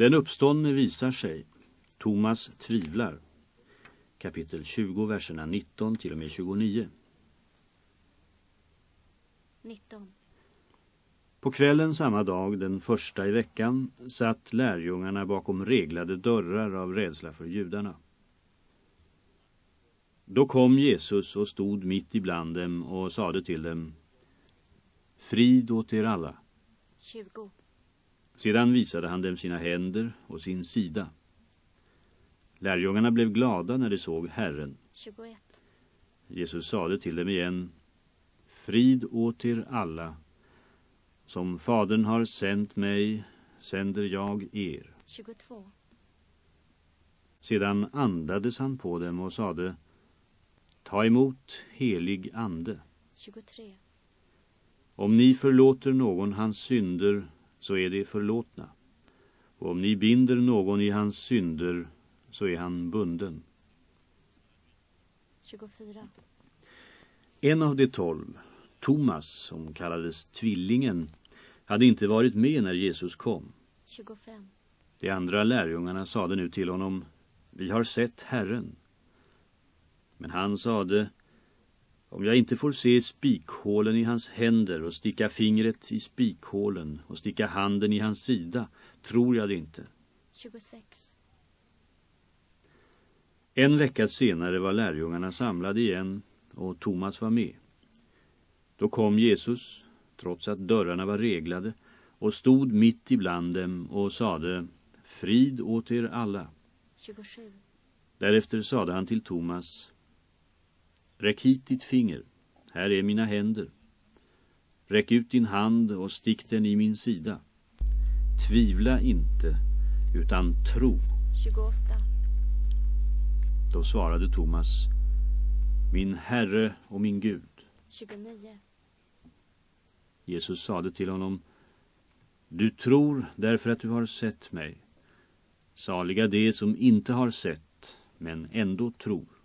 Den uppståndne visar sig. Thomas tvivlar. Kapitel 20, verserna 19 till och med 29. 19. På kvällen samma dag, den första i veckan, satt lärjungarna bakom reglade dörrar av rädsla för judarna. Då kom Jesus och stod mitt ibland dem och sade till dem Frid åt er alla. 20. Sedan visade han dem sina händer och sin sida. Lärjungarna blev glada när de såg Herren. 21. Jesus sade till dem igen Frid åt er alla. Som Fadern har sänt mig sänder jag er. 22. Sedan andades han på dem och sade Ta emot helig ande. 23. Om ni förlåter någon hans synder så är de förlåtna. Och om ni binder någon i hans synder så är han bunden. 24. En av de tolv, Thomas, som kallades tvillingen, hade inte varit med när Jesus kom. 25. De andra lärjungarna sade nu till honom, vi har sett Herren. Men han sade, om jag inte får se spikhålen i hans händer och sticka fingret i spikhålen och sticka handen i hans sida, tror jag det inte. 26. En vecka senare var lärjungarna samlade igen och Thomas var med. Då kom Jesus, trots att dörrarna var reglade, och stod mitt ibland dem och sade Frid åt er alla. 27. Därefter sade han till Thomas Räck hit ditt finger, här är mina händer. Räck ut din hand och stick den i min sida. Tvivla inte, utan tro. 28. Då svarade Thomas Min Herre och min Gud. 29. Jesus sade till honom Du tror därför att du har sett mig. Saliga det som inte har sett, men ändå tror.